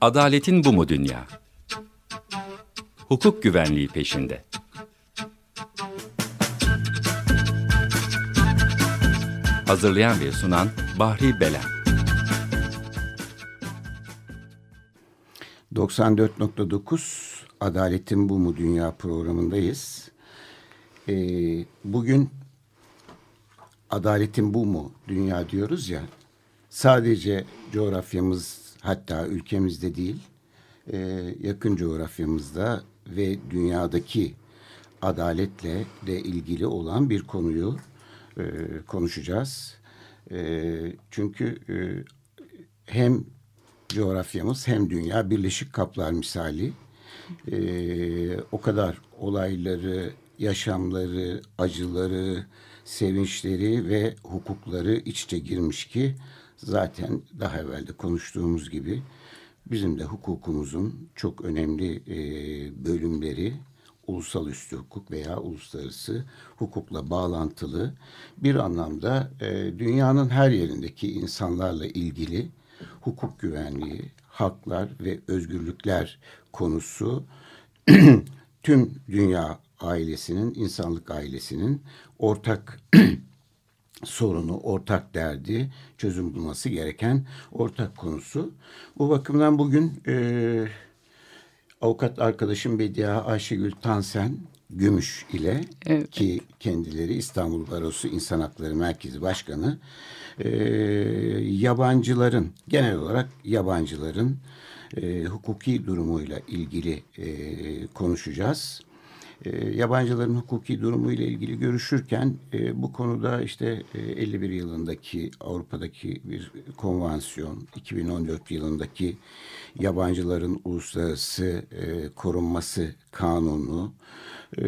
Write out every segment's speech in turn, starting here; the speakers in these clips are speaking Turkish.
Adaletin bu mu dünya? Hukuk güvenliği peşinde. Hazırlayan ve sunan Bahri Belen. 94.9 Adaletin Bu Mu Dünya programındayız. Ee, bugün Adaletin Bu Mu Dünya diyoruz ya sadece coğrafyamız hatta ülkemizde değil e, yakın coğrafyamızda ve dünyadaki adaletle de ilgili olan bir konuyu e, konuşacağız. E, çünkü e, hem coğrafyamız hem dünya birleşik kaplar misali e, o kadar olayları, yaşamları, acıları, sevinçleri ve hukukları iç içe girmiş ki zaten daha evvel de konuştuğumuz gibi bizim de hukukumuzun çok önemli e, bölümleri ulusal üstü hukuk veya uluslararası hukukla bağlantılı. Bir anlamda e, dünyanın her yerindeki insanlarla ilgili hukuk güvenliği, haklar ve özgürlükler konusu tüm dünya ailesinin, insanlık ailesinin ortak sorunu, ortak derdi, çözüm bulması gereken ortak konusu. Bu bakımdan bugün e, avukat arkadaşım Bediye Ayşegül Tansen Gümüş ile evet. ki kendileri İstanbul Barosu İnsan Hakları Merkezi Başkanı e, yabancıların genel olarak yabancıların e, hukuki durumuyla ilgili e, konuşacağız e, yabancıların hukuki durumu ile ilgili görüşürken e, bu konuda işte e, 51 yılındaki Avrupa'daki bir konvansiyon, 2014 yılındaki yabancıların uluslararası e, korunması kanunu e,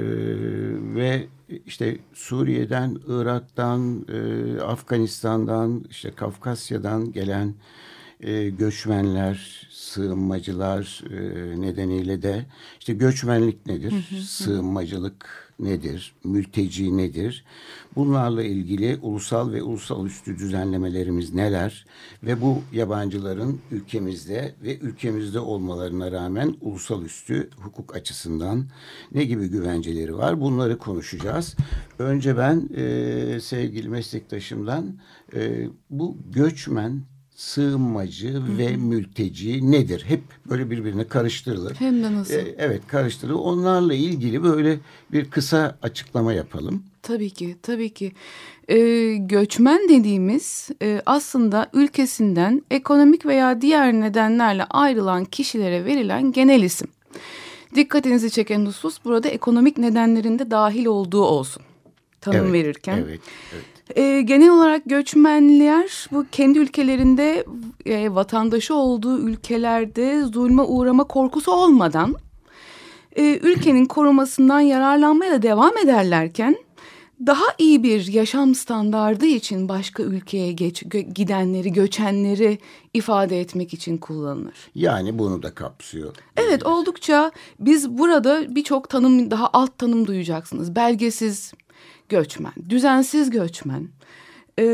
ve işte Suriye'den, Irak'tan, e, Afganistan'dan, işte Kafkasya'dan gelen e, göçmenler, sığınmacılar e, nedeniyle de işte göçmenlik nedir, hı hı. sığınmacılık nedir, mülteci nedir? Bunlarla ilgili ulusal ve ulusal üstü düzenlemelerimiz neler ve bu yabancıların ülkemizde ve ülkemizde olmalarına rağmen ulusal üstü hukuk açısından ne gibi güvenceleri var? Bunları konuşacağız. Önce ben e, sevgili meslektaşımdan e, bu göçmen sığınmacı Hı-hı. ve mülteci nedir? Hep böyle birbirine karıştırılır. Hem de nasıl? Ee, evet karıştırılır. Onlarla ilgili böyle bir kısa açıklama yapalım. Tabii ki, tabii ki. Ee, göçmen dediğimiz e, aslında ülkesinden ekonomik veya diğer nedenlerle ayrılan kişilere verilen genel isim. Dikkatinizi çeken husus burada ekonomik nedenlerinde dahil olduğu olsun tanım evet, verirken. Evet, evet. E, genel olarak göçmenler bu kendi ülkelerinde e, vatandaşı olduğu ülkelerde zulme uğrama korkusu olmadan e, ülkenin korumasından yararlanmaya da devam ederlerken daha iyi bir yaşam standardı için başka ülkeye geç, gö, gidenleri, göçenleri ifade etmek için kullanılır. Yani bunu da kapsıyor. Evet oldukça biz burada birçok tanım daha alt tanım duyacaksınız. Belgesiz göçmen, düzensiz göçmen, e,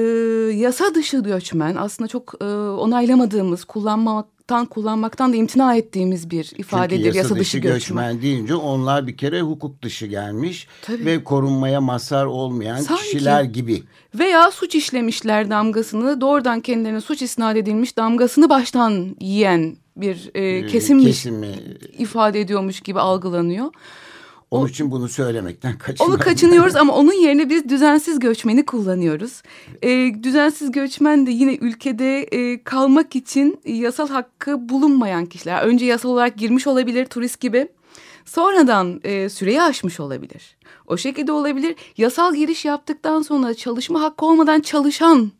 yasa dışı göçmen aslında çok e, onaylamadığımız, kullanmaktan kullanmaktan da imtina ettiğimiz bir ifadedir. Çünkü yasa, yasa dışı, dışı göçmen. göçmen deyince onlar bir kere hukuk dışı gelmiş Tabii. ve korunmaya mazhar olmayan Sanki. kişiler gibi. Veya suç işlemişler damgasını doğrudan kendilerine suç isnat edilmiş damgasını baştan yiyen bir e, kesimmiş Kesimi. ifade ediyormuş gibi algılanıyor. Onun için bunu söylemekten kaçınıyoruz. Onu kaçınıyoruz ama onun yerine biz düzensiz göçmeni kullanıyoruz. Ee, düzensiz göçmen de yine ülkede e, kalmak için yasal hakkı bulunmayan kişiler. Önce yasal olarak girmiş olabilir turist gibi. Sonradan e, süreyi aşmış olabilir. O şekilde olabilir. Yasal giriş yaptıktan sonra çalışma hakkı olmadan çalışan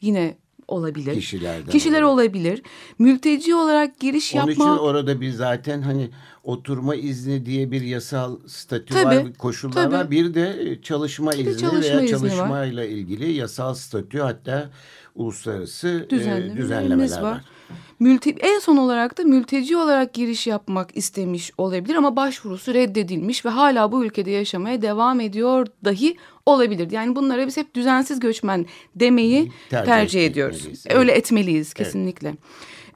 yine olabilir. Kişilerden Kişiler olabilir. olabilir. Mülteci olarak giriş Onun yapma... Onun için orada bir zaten hani oturma izni diye bir yasal statü tabii, var, koşullar tabii. var. Bir de çalışma izni çalışma veya çalışmayla ilgili yasal statü hatta uluslararası e, düzenlemeler var. var. Mülti, en son olarak da mülteci olarak giriş yapmak istemiş olabilir ama başvurusu reddedilmiş ve hala bu ülkede yaşamaya devam ediyor dahi olabilir. Yani bunlara biz hep düzensiz göçmen demeyi tercih, tercih ediyoruz. Evet. Öyle etmeliyiz kesinlikle. Evet.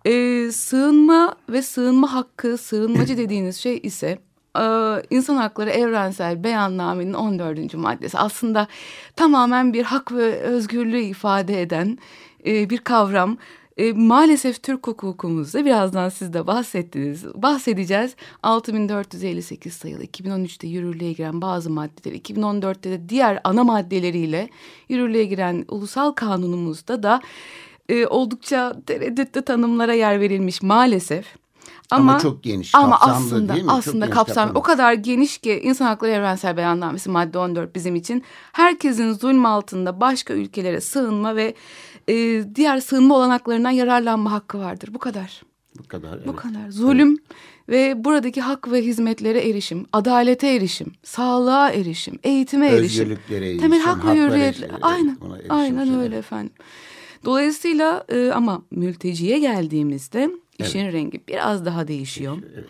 E, sığınma ve sığınma hakkı, sığınmacı dediğiniz şey ise e, insan hakları evrensel beyannamenin 14. maddesi. Aslında tamamen bir hak ve özgürlüğü ifade eden e, bir kavram. E, maalesef Türk hukukumuzda birazdan siz de bahsettiniz. Bahsedeceğiz. 6458 sayılı 2013'te yürürlüğe giren bazı maddeleri 2014'te de diğer ana maddeleriyle yürürlüğe giren ulusal kanunumuzda da e, oldukça tereddütlü tanımlara yer verilmiş maalesef. Ama, ama çok geniş, ama aslında, değil mi? Aslında kapsamlı. O kadar geniş ki İnsan Hakları Evrensel Beyannamesi madde 14 bizim için herkesin zulm altında başka ülkelere sığınma ve e, diğer sığınma olanaklarından yararlanma hakkı vardır. Bu kadar. Bu kadar. Evet. Bu kadar. Zulüm evet. ve buradaki hak ve hizmetlere erişim, adalete erişim, sağlığa erişim, eğitime erişim. Özgürlüklere erişim. Temel hak ve hürriyetler. Aynen. Aynen öyle efendim. Dolayısıyla e, ama mülteciye geldiğimizde işin evet. rengi biraz daha değişiyor. Evet.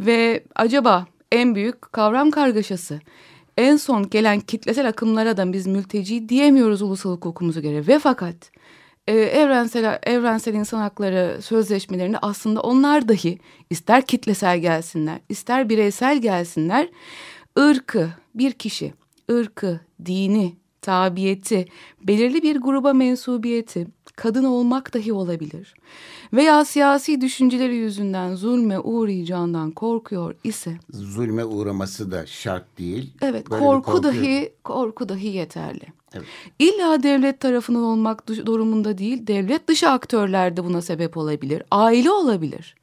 Ve acaba en büyük kavram kargaşası en son gelen kitlesel akımlara da biz mülteci diyemiyoruz ulusal hukukumuza göre ve fakat e, evrensel evrensel insan hakları sözleşmelerinde aslında onlar dahi ister kitlesel gelsinler ister bireysel gelsinler ırkı bir kişi ırkı dini tabiyeti belirli bir gruba mensubiyeti kadın olmak dahi olabilir veya siyasi düşünceleri yüzünden zulme uğrayacağından korkuyor ise zulme uğraması da şart değil. Evet, Böyle korku dahi korku dahi yeterli. Evet. İlla devlet tarafından olmak durumunda değil, devlet dışı aktörler de buna sebep olabilir. Aile olabilir.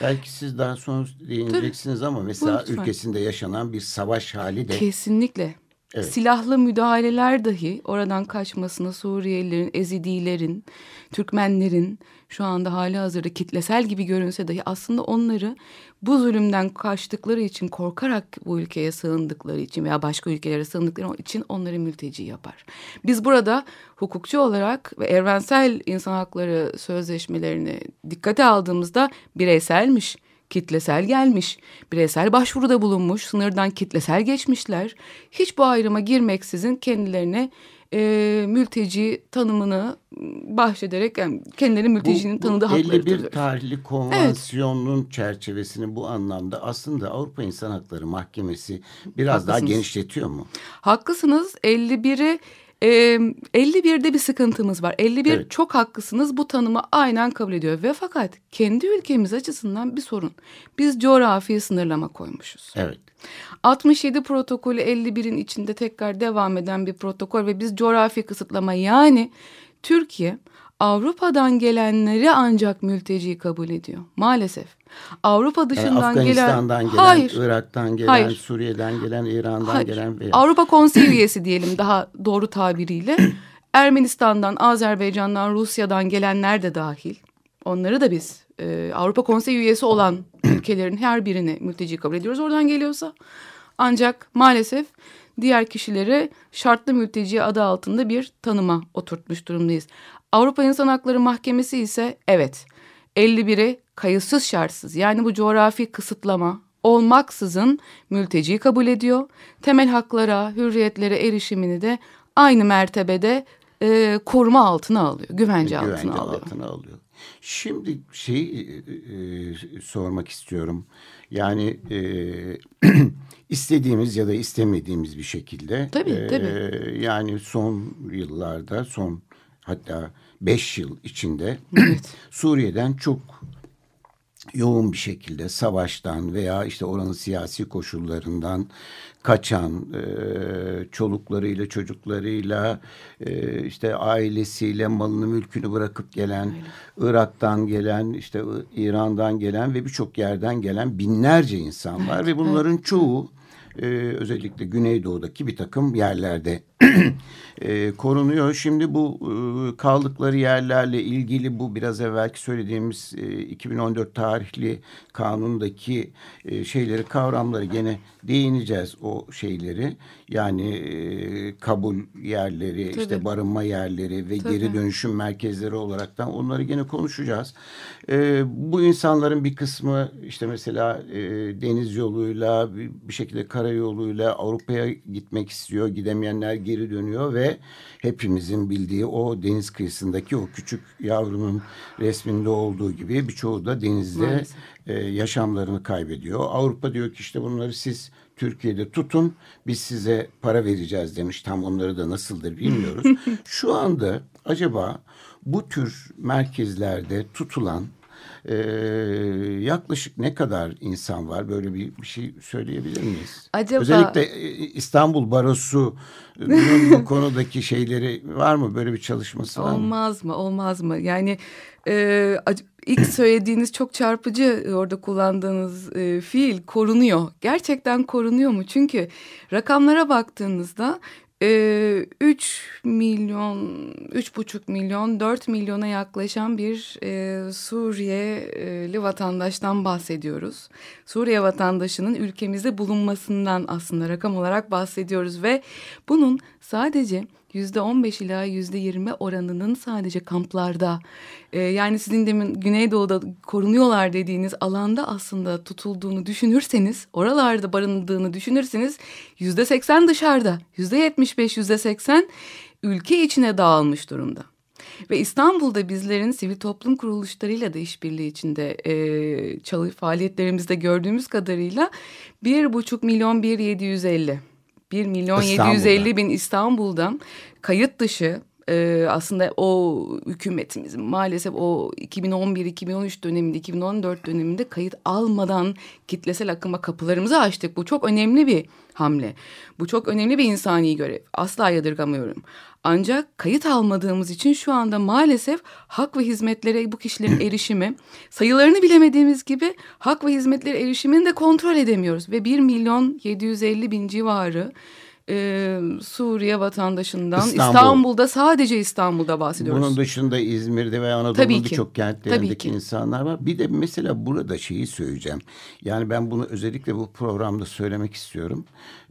Belki siz daha sonra değineceksiniz ama mesela Lütfen. ülkesinde yaşanan bir savaş hali de kesinlikle Evet. Silahlı müdahaleler dahi oradan kaçmasına Suriyelilerin, Ezidilerin, Türkmenlerin şu anda hali hazırda kitlesel gibi görünse dahi aslında onları bu zulümden kaçtıkları için korkarak bu ülkeye sığındıkları için veya başka ülkelere sığındıkları için onları mülteci yapar. Biz burada hukukçu olarak ve evrensel insan hakları sözleşmelerini dikkate aldığımızda bireyselmiş kitlesel gelmiş, bireysel başvuruda bulunmuş, sınırdan kitlesel geçmişler. Hiç bu ayrıma girmeksizin kendilerine e, mülteci tanımını bahşederek yani kendileri mültecinin bu, tanıdığı hakları 51 tanıyor. tarihli konvansiyonun evet. çerçevesini bu anlamda aslında Avrupa İnsan Hakları Mahkemesi biraz Haklısınız. daha genişletiyor mu? Haklısınız. 51'i e, 51'de bir sıkıntımız var. 51 evet. çok haklısınız bu tanımı aynen kabul ediyor. Ve fakat kendi ülkemiz açısından bir sorun. Biz coğrafi sınırlama koymuşuz. Evet. 67 protokolü 51'in içinde tekrar devam eden bir protokol ve biz coğrafi kısıtlama yani Türkiye Avrupa'dan gelenleri ancak mülteci kabul ediyor maalesef. Avrupa dışından yani Afganistan'dan gelen, gelen, hayır, Irak'tan gelen, hayır, Suriye'den gelen, İran'dan hayır. gelen veya... Avrupa Konseyi üyesi diyelim daha doğru tabiriyle. Ermenistan'dan, Azerbaycan'dan, Rusya'dan gelenler de dahil. Onları da biz e, Avrupa Konseyi üyesi olan ülkelerin her birini mülteci kabul ediyoruz. Oradan geliyorsa ancak maalesef diğer kişileri şartlı mülteci adı altında bir tanıma oturtmuş durumdayız. Avrupa İnsan Hakları Mahkemesi ise evet 51'i kayıtsız şartsız yani bu coğrafi kısıtlama olmaksızın mülteci kabul ediyor. Temel haklara, hürriyetlere erişimini de aynı mertebede e, koruma altına alıyor, güvence, güvence altına, alıyor. altına alıyor. Şimdi şey e, sormak istiyorum. Yani e, istediğimiz ya da istemediğimiz bir şekilde. Tabii e, tabii. Yani son yıllarda, son hatta beş yıl içinde evet. Suriye'den çok yoğun bir şekilde savaştan veya işte oranın siyasi koşullarından kaçan e, çoluklarıyla çocuklarıyla e, işte ailesiyle malını mülkünü bırakıp gelen Öyle. Irak'tan gelen işte İran'dan gelen ve birçok yerden gelen binlerce insan var evet, ve bunların evet. çoğu e, özellikle Güneydoğu'daki bir takım yerlerde e, korunuyor. Şimdi bu e, kaldıkları yerlerle ilgili bu biraz evvelki söylediğimiz e, 2014 tarihli kanundaki e, şeyleri kavramları gene değineceğiz o şeyleri. Yani e, kabul yerleri Tabii. işte barınma yerleri ve Tabii. geri dönüşüm merkezleri olaraktan onları gene konuşacağız. E, bu insanların bir kısmı işte mesela e, deniz yoluyla bir, bir şekilde karayoluyla Avrupa'ya gitmek istiyor. Gidemeyenler geri dönüyor ve ve hepimizin bildiği o deniz kıyısındaki o küçük yavrunun resminde olduğu gibi birçoğu da denizde e, yaşamlarını kaybediyor. Avrupa diyor ki işte bunları siz Türkiye'de tutun biz size para vereceğiz demiş. Tam onları da nasıldır bilmiyoruz. Şu anda acaba bu tür merkezlerde tutulan e, yaklaşık ne kadar insan var? Böyle bir, bir şey söyleyebilir miyiz? Acaba... Özellikle e, İstanbul Barosu bu konudaki şeyleri var mı? Böyle bir çalışması var mı? Olmaz mı? Olmaz mı? Yani e, ilk söylediğiniz çok çarpıcı orada kullandığınız e, fiil korunuyor. Gerçekten korunuyor mu? Çünkü rakamlara baktığınızda 3 ee, milyon, üç buçuk milyon, 4 milyona yaklaşan bir e, Suriyeli vatandaştan bahsediyoruz. Suriye vatandaşının ülkemizde bulunmasından aslında rakam olarak bahsediyoruz ve bunun sadece yüzde on beş ila yüzde yirmi oranının sadece kamplarda e, yani sizin demin Güneydoğu'da korunuyorlar dediğiniz alanda aslında tutulduğunu düşünürseniz oralarda barındığını düşünürseniz yüzde seksen dışarıda yüzde yetmiş beş yüzde seksen ülke içine dağılmış durumda. Ve İstanbul'da bizlerin sivil toplum kuruluşlarıyla da işbirliği içinde e, çalı, faaliyetlerimizde gördüğümüz kadarıyla bir buçuk milyon bir yedi yüz elli 1 milyon 750 bin İstanbul'dan kayıt dışı e, aslında o hükümetimizin maalesef o 2011-2013 döneminde 2014 döneminde kayıt almadan kitlesel akıma kapılarımızı açtık. Bu çok önemli bir hamle. Bu çok önemli bir insani görev. Asla yadırgamıyorum. Ancak kayıt almadığımız için şu anda maalesef hak ve hizmetlere bu kişilerin erişimi sayılarını bilemediğimiz gibi hak ve hizmetlere erişimini de kontrol edemiyoruz. Ve 1 milyon 750 bin civarı e, Suriye vatandaşından İstanbul. İstanbul'da sadece İstanbul'da bahsediyoruz. Bunun dışında İzmir'de ve Anadolu'nun birçok kentlerindeki insanlar var. Bir de mesela burada şeyi söyleyeceğim. Yani ben bunu özellikle bu programda söylemek istiyorum.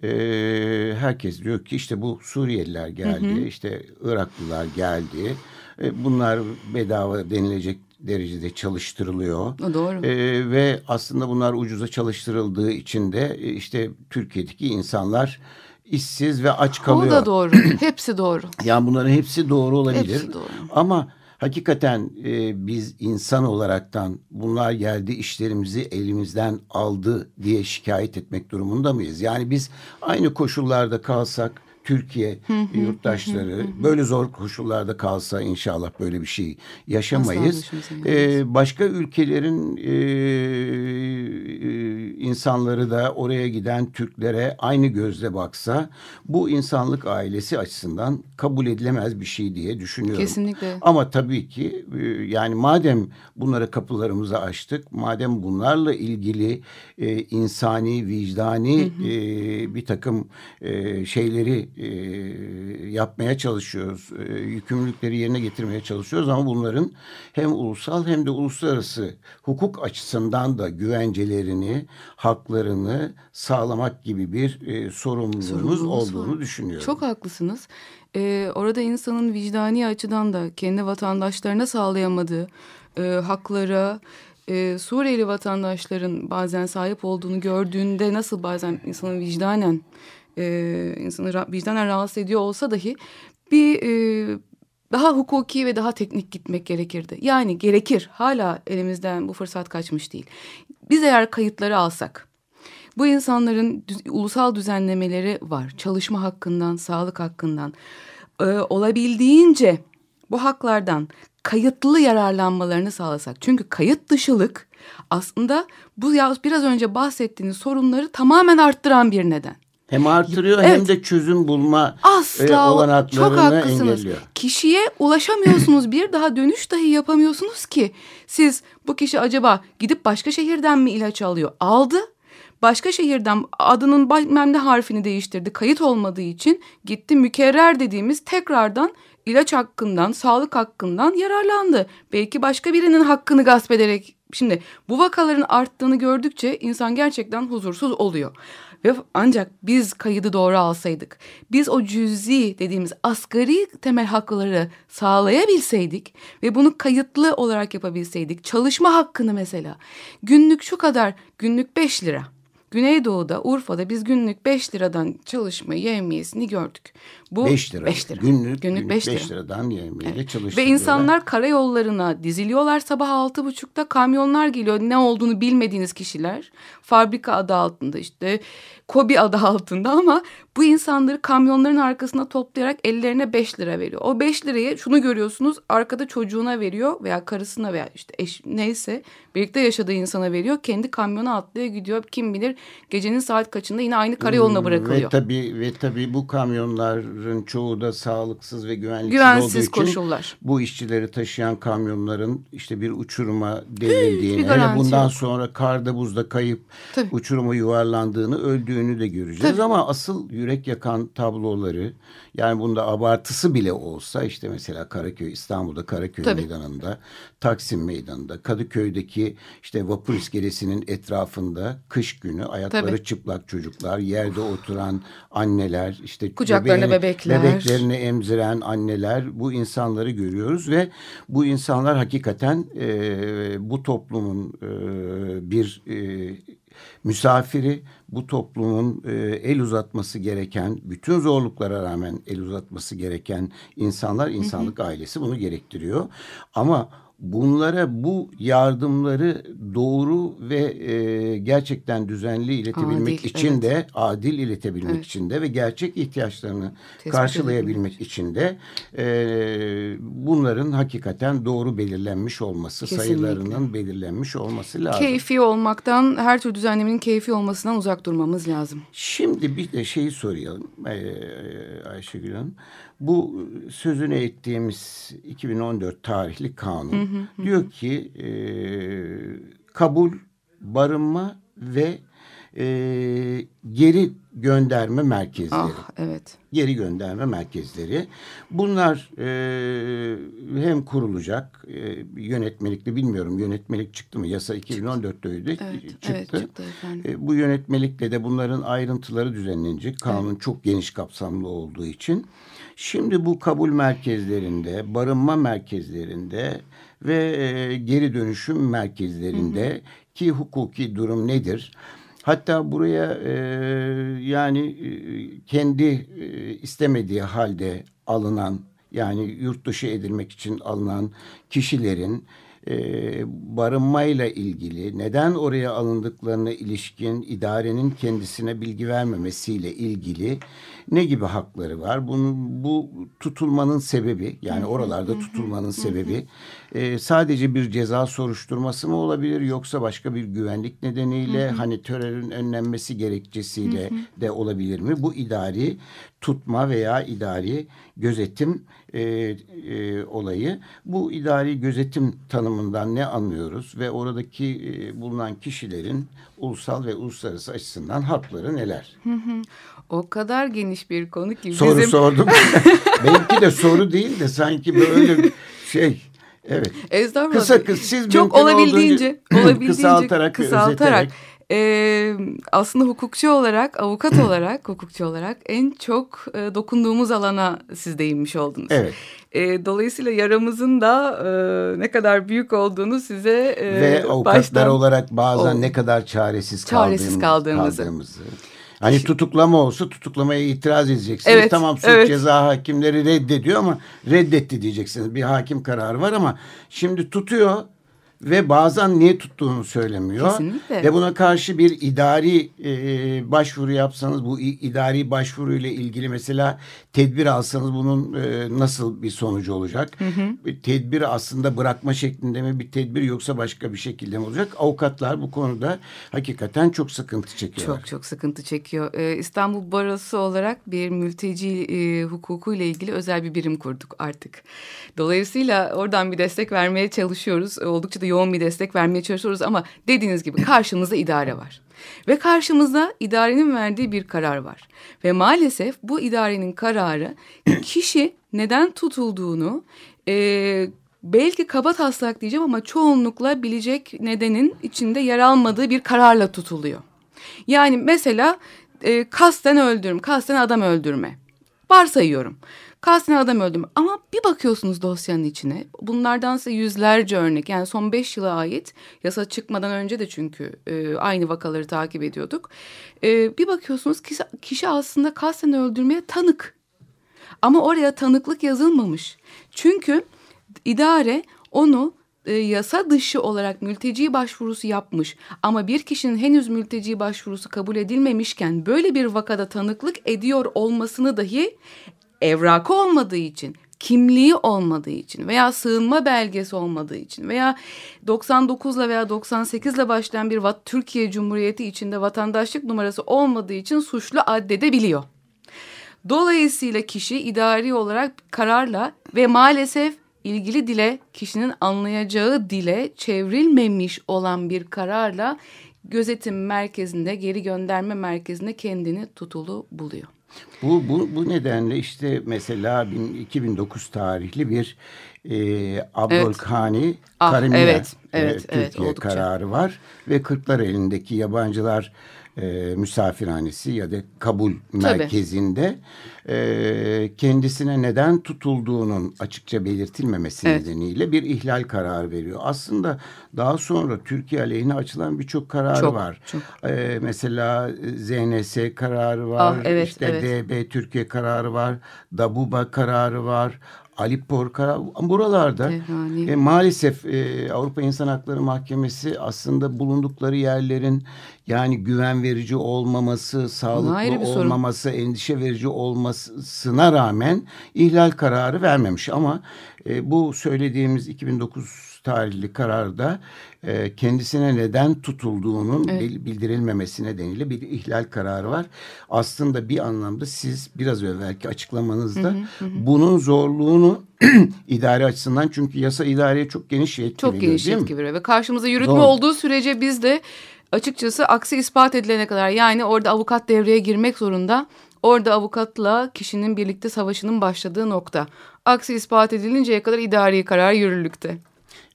Ee, herkes diyor ki işte bu Suriyeliler geldi, hı hı. işte Iraklılar geldi. Ee, bunlar bedava denilecek derecede çalıştırılıyor. Doğru. Ee, ve aslında bunlar ucuza çalıştırıldığı için de e, işte Türkiye'deki insanlar işsiz ve aç kalıyor. O da doğru. hepsi doğru. Yani bunların hepsi doğru olabilir. Hepsi doğru. Ama hakikaten e, biz insan olaraktan bunlar geldi işlerimizi elimizden aldı diye şikayet etmek durumunda mıyız? Yani biz aynı koşullarda kalsak Türkiye yurttaşları böyle zor koşullarda kalsa inşallah böyle bir şey yaşamayız. Ee, başka ülkelerin e, e, insanları da oraya giden Türklere aynı gözle baksa bu insanlık ailesi açısından kabul edilemez bir şey diye düşünüyorum. Kesinlikle. Ama tabii ki e, yani madem bunlara kapılarımızı açtık, madem bunlarla ilgili e, insani, vicdani hı hı. E, bir takım e, şeyleri e, yapmaya çalışıyoruz. E, yükümlülükleri yerine getirmeye çalışıyoruz ama bunların hem ulusal hem de uluslararası hukuk açısından da güvencelerini, haklarını sağlamak gibi bir e, sorumluluğumuz, sorumluluğumuz olduğunu var. düşünüyorum. Çok haklısınız. Ee, orada insanın vicdani açıdan da kendi vatandaşlarına sağlayamadığı e, haklara, e, Suriyeli vatandaşların bazen sahip olduğunu gördüğünde nasıl bazen insanın vicdanen e, insanı vicdanen rahatsız ediyor olsa dahi bir e, daha hukuki ve daha teknik gitmek gerekirdi. Yani gerekir. Hala elimizden bu fırsat kaçmış değil. Biz eğer kayıtları alsak bu insanların düz, ulusal düzenlemeleri var. Çalışma hakkından, sağlık hakkından. Ee, olabildiğince bu haklardan kayıtlı yararlanmalarını sağlasak. Çünkü kayıt dışılık aslında bu biraz önce bahsettiğiniz sorunları tamamen arttıran bir neden. Hem artırıyor evet. hem de çözüm bulma e, Asla, olanaklarını çok haklısınız. engelliyor. Kişiye ulaşamıyorsunuz bir daha dönüş dahi yapamıyorsunuz ki. Siz bu kişi acaba gidip başka şehirden mi ilaç alıyor? Aldı. Başka şehirden adının bilmem ne harfini değiştirdi. Kayıt olmadığı için gitti mükerrer dediğimiz tekrardan ilaç hakkından, sağlık hakkından yararlandı. Belki başka birinin hakkını gasp ederek Şimdi bu vakaların arttığını gördükçe insan gerçekten huzursuz oluyor. Ve ancak biz kaydı doğru alsaydık, biz o cüzi dediğimiz asgari temel hakları sağlayabilseydik ve bunu kayıtlı olarak yapabilseydik, çalışma hakkını mesela günlük şu kadar, günlük beş lira. Güneydoğu'da, Urfa'da biz günlük beş liradan çalışma yevmiyesini gördük. Bu 5 lira. 5 lira. Günlük, günlük 5 lira. liradan yemeğiyle evet. çalıştırıyorlar. Ve insanlar karayollarına diziliyorlar sabah altı buçukta kamyonlar geliyor. Ne olduğunu bilmediğiniz kişiler. Fabrika adı altında işte Kobi adı altında ama bu insanları kamyonların arkasına toplayarak ellerine 5 lira veriyor. O 5 lirayı şunu görüyorsunuz arkada çocuğuna veriyor veya karısına veya işte eş neyse birlikte yaşadığı insana veriyor. Kendi kamyona atlıyor gidiyor kim bilir gecenin saat kaçında yine aynı karayoluna hmm, bırakılıyor. Ve tabii, ve tabii bu kamyonların çoğu da sağlıksız ve güvenliksiz, güvensiz olduğu koşullar. için bu işçileri taşıyan kamyonların işte bir uçuruma devrildiğini hele bundan yok. sonra karda buzda kayıp tabii. uçuruma yuvarlandığını öldüğünü de göreceğiz. Tabii. Ama asıl yürek yakan tabloları yani bunda abartısı bile olsa işte mesela Karaköy İstanbul'da Karaköy Tabii. Meydanı'nda Taksim Meydanı'nda Kadıköy'deki işte vapur iskelesinin etrafında kış günü ayakları Tabii. çıplak çocuklar yerde oturan anneler işte kucaklarına bebekler bebeklerini emziren anneler bu insanları görüyoruz ve bu insanlar hakikaten e, bu toplumun e, bir e, misafiri bu toplumun e, el uzatması gereken, bütün zorluklara rağmen el uzatması gereken insanlar, insanlık hı hı. ailesi bunu gerektiriyor. Ama bunlara bu yardımları doğru ve e, gerçekten düzenli iletebilmek adil, için evet. de adil iletebilmek evet. için de ve gerçek ihtiyaçlarını Tespit karşılayabilmek için de e, bunların hakikaten doğru belirlenmiş olması, Kesinlikle. sayılarının belirlenmiş olması lazım. Keyfi olmaktan, her tür düzenlemenin keyfi olmasından uzak durmamız lazım. Şimdi bir de şeyi sorayım e, Ayşegül Hanım bu sözünü ettiğimiz 2014 tarihli kanun hı hı hı. diyor ki e, kabul, barınma ve e, geri gönderme merkezleri. Ah, evet. Geri gönderme merkezleri. Bunlar e, hem kurulacak e, yönetmelikle bilmiyorum yönetmelik çıktı mı? Yasa 2014'te öyle evet, çıktı. Evet, çıktı efendim. E, bu yönetmelikle de bunların ayrıntıları düzenlenecek. Kanun evet. çok geniş kapsamlı olduğu için. Şimdi bu kabul merkezlerinde, barınma merkezlerinde ve e, geri dönüşüm merkezlerinde hı hı. ki hukuki durum nedir? Hatta buraya e, yani e, kendi e, istemediği halde alınan yani yurt dışı edilmek için alınan kişilerin e, barınmayla ilgili neden oraya alındıklarına ilişkin idarenin kendisine bilgi vermemesiyle ilgili ne gibi hakları var? Bunu, bu tutulmanın sebebi yani oralarda tutulmanın sebebi e, sadece bir ceza soruşturması mı olabilir yoksa başka bir güvenlik nedeniyle hani terörün önlenmesi gerekçesiyle de olabilir mi? Bu idari tutma veya idari gözetim e, e, olayı. Bu idari gözetim tanımından ne anlıyoruz ve oradaki e, bulunan kişilerin ulusal ve uluslararası açısından hakları neler? O kadar geniş bir konu ki. Soru bizim... sordum. Benimki de soru değil de sanki böyle şey Evet. Estağfurullah. Kısa kısa siz çok olabildiğince, olabildiğince kısaltarak, kısaltarak e, aslında hukukçu olarak, avukat olarak, hukukçu olarak en çok e, dokunduğumuz alana siz değinmiş oldunuz. Evet. E, dolayısıyla yaramızın da e, ne kadar büyük olduğunu size e, Ve avukatlar baştan, olarak bazen o, ne kadar çaresiz, çaresiz kaldığımızı. kaldığımızı. Hani tutuklama olsa tutuklamaya itiraz edeceksiniz. Evet, tamam suç evet. ceza hakimleri reddediyor ama reddetti diyeceksiniz. Bir hakim kararı var ama şimdi tutuyor ve bazen niye tuttuğunu söylemiyor. Kesinlikle. Ve buna karşı bir idari e, başvuru yapsanız bu idari başvuru ile ilgili mesela tedbir alsanız bunun e, nasıl bir sonucu olacak? Hı hı. Tedbir aslında bırakma şeklinde mi bir tedbir yoksa başka bir şekilde mi olacak? Avukatlar bu konuda hakikaten çok sıkıntı çekiyorlar. Çok çok sıkıntı çekiyor. Ee, İstanbul Barosu olarak bir mülteci e, hukuku ile ilgili özel bir birim kurduk artık. Dolayısıyla oradan bir destek vermeye çalışıyoruz. Oldukça da yoğun bir destek vermeye çalışıyoruz ama dediğiniz gibi karşımızda idare var. Ve karşımızda idarenin verdiği bir karar var. Ve maalesef bu idarenin kararı kişi neden tutulduğunu e, belki kaba taslak diyeceğim ama çoğunlukla bilecek nedenin içinde yer almadığı bir kararla tutuluyor. Yani mesela e, kasten öldürme, kasten adam öldürme. Varsayıyorum. Kasten adam öldüm. Ama bir bakıyorsunuz dosyanın içine. Bunlardansa yüzlerce örnek. Yani son beş yıla ait yasa çıkmadan önce de çünkü e, aynı vakaları takip ediyorduk. E, bir bakıyorsunuz kişi, kişi aslında kasten öldürmeye tanık. Ama oraya tanıklık yazılmamış. Çünkü idare onu e, yasa dışı olarak mülteci başvurusu yapmış ama bir kişinin henüz mülteci başvurusu kabul edilmemişken böyle bir vakada tanıklık ediyor olmasını dahi evrakı olmadığı için kimliği olmadığı için veya sığınma belgesi olmadığı için veya 99 ile veya 98 ile başlayan bir Türkiye Cumhuriyeti içinde vatandaşlık numarası olmadığı için suçlu addedebiliyor. Dolayısıyla kişi idari olarak kararla ve maalesef ilgili dile kişinin anlayacağı dile çevrilmemiş olan bir kararla gözetim merkezinde geri gönderme merkezinde kendini tutulu buluyor. Bu, bu, bu nedenle işte mesela 2009 tarihli bir e, Abdülkani evet. ah, Karimiye evet, evet, e, Türkiye evet, kararı var ve Kırklar elindeki yabancılar e, misafirhanesi ya da kabul merkezinde e, kendisine neden tutulduğunun açıkça belirtilmemesi evet. nedeniyle bir ihlal kararı veriyor. Aslında daha sonra Türkiye aleyhine açılan birçok kararı çok, var. Çok. E, mesela ZNS kararı var, ah, evet, işte evet. DB Türkiye kararı var, Dabuba kararı var. Ali Porkara buralarda e, maalesef e, Avrupa İnsan Hakları Mahkemesi aslında bulundukları yerlerin yani güven verici olmaması, sağlıklı olmaması, sorun. endişe verici olmasına rağmen ihlal kararı vermemiş ama e, bu söylediğimiz 2009 tarihli kararda e, kendisine neden tutulduğunun evet. bildirilmemesi nedeniyle bir ihlal kararı var. Aslında bir anlamda siz biraz evvelki açıklamanızda hı hı hı. bunun zorluğunu idare açısından çünkü yasa idareye çok geniş yetki çok veriyor. Geniş yetki veriyor ve karşımıza yürütme Doğru. olduğu sürece biz de açıkçası aksi ispat edilene kadar yani orada avukat devreye girmek zorunda. Orada avukatla kişinin birlikte savaşının başladığı nokta. Aksi ispat edilinceye kadar idari karar yürürlükte.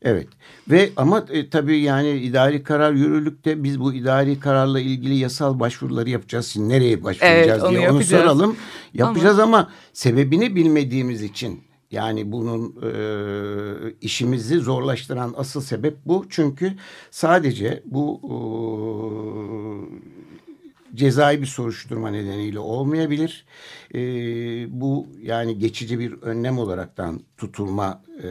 Evet ve ama e, tabii yani idari karar yürürlükte biz bu idari kararla ilgili yasal başvuruları yapacağız. Şimdi nereye başvuracağız evet, diye onu soralım. Yapacağız ama, ama sebebini bilmediğimiz için yani bunun e, işimizi zorlaştıran asıl sebep bu. Çünkü sadece bu e, cezai bir soruşturma nedeniyle olmayabilir. E, bu yani geçici bir önlem olaraktan tutulma e,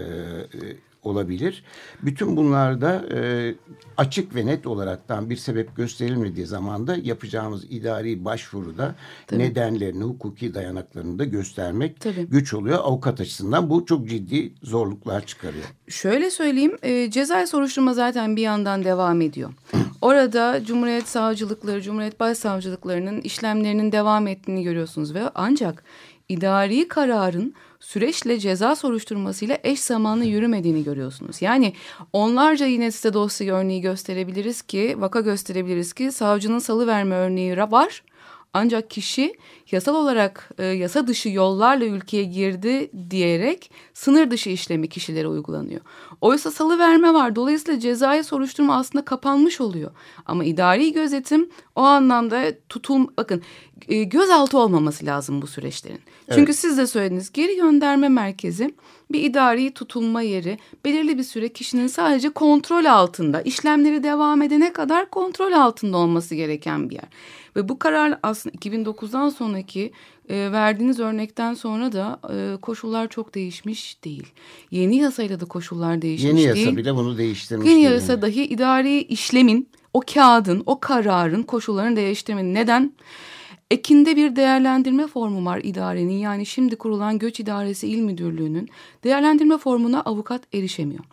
olabilir. Bütün bunlarda e, açık ve net olaraktan bir sebep gösterilmediği zaman da yapacağımız idari başvuruda Tabii. nedenlerini, hukuki dayanaklarını da göstermek Tabii. güç oluyor. Avukat açısından bu çok ciddi zorluklar çıkarıyor. Şöyle söyleyeyim, e, cezai soruşturma zaten bir yandan devam ediyor. Orada Cumhuriyet Savcılıkları, Cumhuriyet Başsavcılıklarının işlemlerinin devam ettiğini görüyorsunuz ve ancak idari kararın süreçle ceza soruşturmasıyla eş zamanlı yürümediğini görüyorsunuz. Yani onlarca yine size dosya örneği gösterebiliriz ki, vaka gösterebiliriz ki savcının salı verme örneği var. Ancak kişi yasal olarak e, yasa dışı yollarla ülkeye girdi diyerek sınır dışı işlemi kişilere uygulanıyor. Oysa salı verme var. Dolayısıyla cezai soruşturma aslında kapanmış oluyor. Ama idari gözetim o anlamda tutul bakın e, gözaltı olmaması lazım bu süreçlerin. Çünkü evet. siz de söylediniz geri gönderme merkezi bir idari tutulma yeri belirli bir süre kişinin sadece kontrol altında işlemleri devam edene kadar kontrol altında olması gereken bir yer. Ve bu karar aslında 2009'dan sonraki e, verdiğiniz örnekten sonra da e, koşullar çok değişmiş değil. Yeni yasayla da koşullar değişmiş değil. Yeni yasa bile bunu değiştirmiş Yeni yasa dahi idari işlemin, o kağıdın, o kararın koşullarını değiştirmedi. Neden? Ekinde bir değerlendirme formu var idarenin yani şimdi kurulan Göç İdaresi İl Müdürlüğü'nün değerlendirme formuna avukat erişemiyor.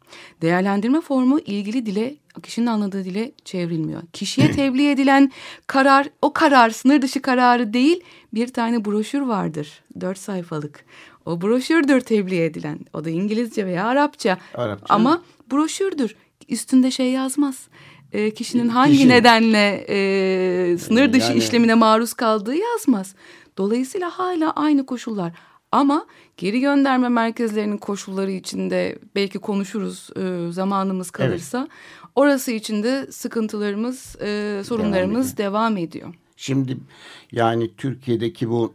Değerlendirme formu ilgili dile kişinin anladığı dile çevrilmiyor. Kişiye tebliğ edilen karar o karar sınır dışı kararı değil bir tane broşür vardır dört sayfalık. O broşürdür tebliğ edilen o da İngilizce veya Arapça, Arapça. ama broşürdür üstünde şey yazmaz e, kişinin hangi Kişi. nedenle e, sınır dışı yani... işlemine maruz kaldığı yazmaz. Dolayısıyla hala aynı koşullar. Ama geri gönderme merkezlerinin koşulları içinde belki konuşuruz e, zamanımız kalırsa. Evet. Orası içinde sıkıntılarımız, e, sorunlarımız devam ediyor. devam ediyor. Şimdi yani Türkiye'deki bu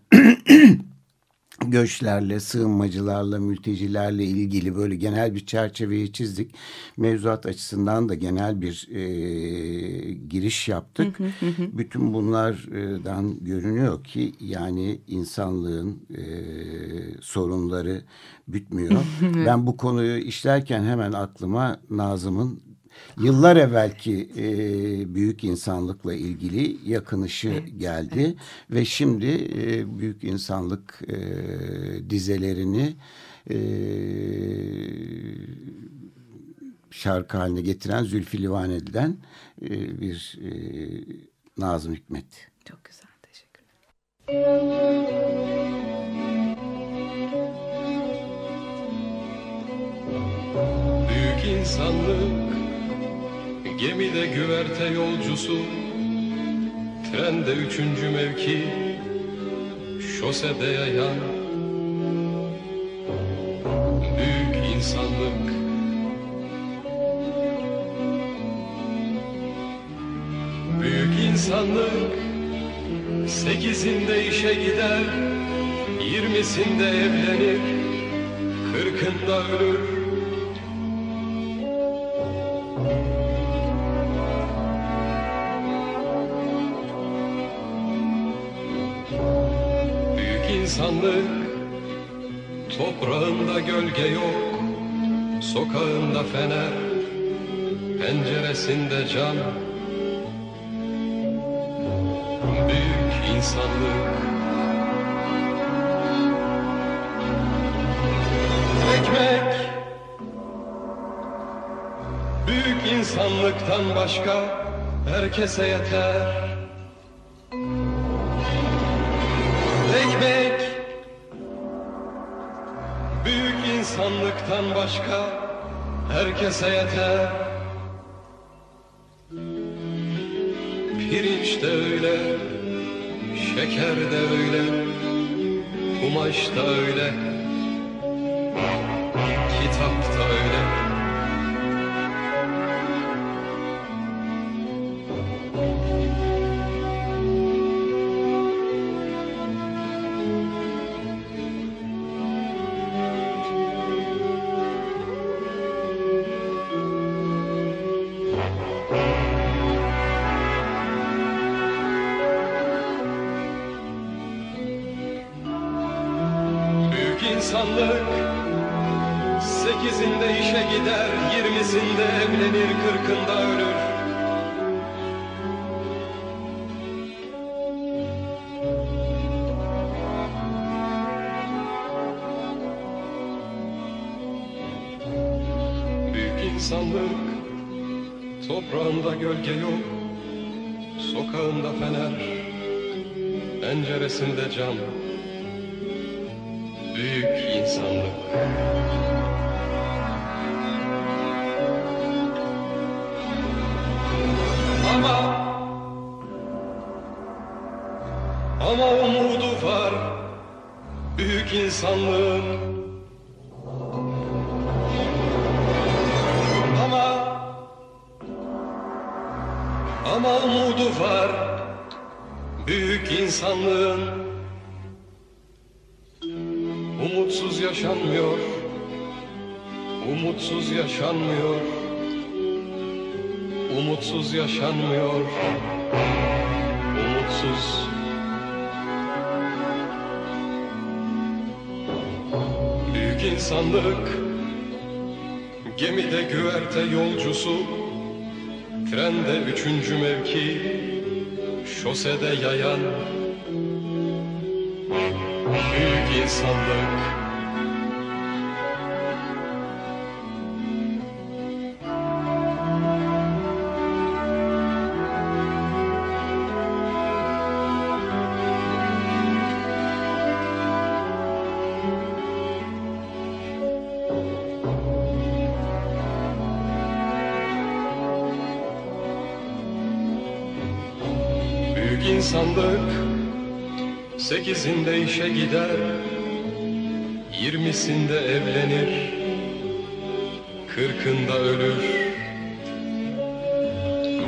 göçlerle, sığınmacılarla, mültecilerle ilgili böyle genel bir çerçeveyi çizdik. Mevzuat açısından da genel bir e, giriş yaptık. Bütün bunlardan görünüyor ki yani insanlığın e, sorunları bitmiyor. ben bu konuyu işlerken hemen aklıma Nazım'ın yıllar evvelki e, büyük insanlıkla ilgili yakınışı geldi ve şimdi e, büyük insanlık e, dizelerini e, şarkı haline getiren Zülfü Livaneli'den e, bir e, Nazım Hikmet. Çok güzel teşekkürler. Büyük insanlık Gemide güverte yolcusu Trende üçüncü mevki Şosede yayan Büyük insanlık. Büyük insanlık Sekizinde işe gider Yirmisinde evlenir Kırkında ölür İnsanlık Toprağında gölge yok Sokağında fener Penceresinde cam Büyük insanlık. Ekmek. Büyük insanlıktan başka Herkese yeter insanlıktan başka herkese yeter. Pirinç de öyle, şeker de öyle, kumaş da öyle, insanlık Sekizinde işe gider Yirmisinde evlenir Kırkında ölür. Büyük insanlık Toprağında gölge yok Sokağında fener Penceresinde cam İnsanlık Sekizinde işe gider Yirmisinde evlenir Kırkında ölür.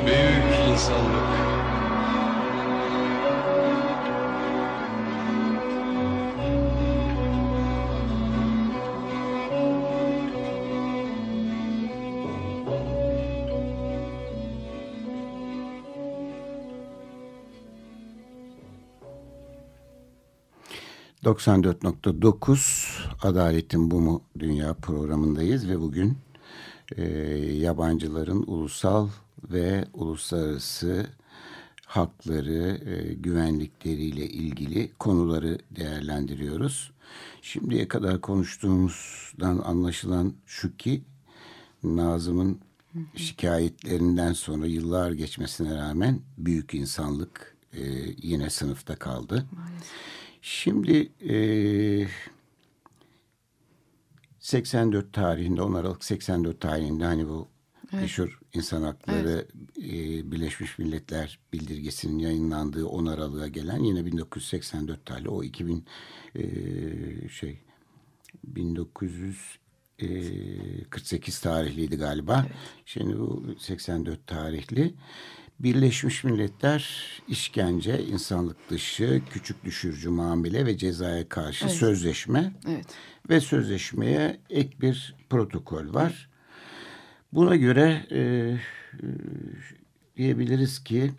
Büyük insanlık 94.9 Adaletin Bu Mu Dünya programındayız ve bugün e, yabancıların ulusal ve uluslararası hakları, e, güvenlikleriyle ilgili konuları değerlendiriyoruz. Şimdiye kadar konuştuğumuzdan anlaşılan şu ki Nazım'ın şikayetlerinden sonra yıllar geçmesine rağmen büyük insanlık e, yine sınıfta kaldı. Maalesef. Şimdi e, 84 tarihinde 10 Aralık 84 tarihinde hani bu evet. meşhur insan hakları evet. e, Birleşmiş Milletler bildirgesinin yayınlandığı 10 Aralık'a gelen yine 1984 tarihli o 2000 e, şey 1948 tarihliydi galiba. Evet. Şimdi bu 84 tarihli. Birleşmiş Milletler işkence, insanlık dışı, küçük düşürücü muamele ve cezaya karşı evet. sözleşme evet. ve sözleşmeye ek bir protokol var. Buna göre e, e, diyebiliriz ki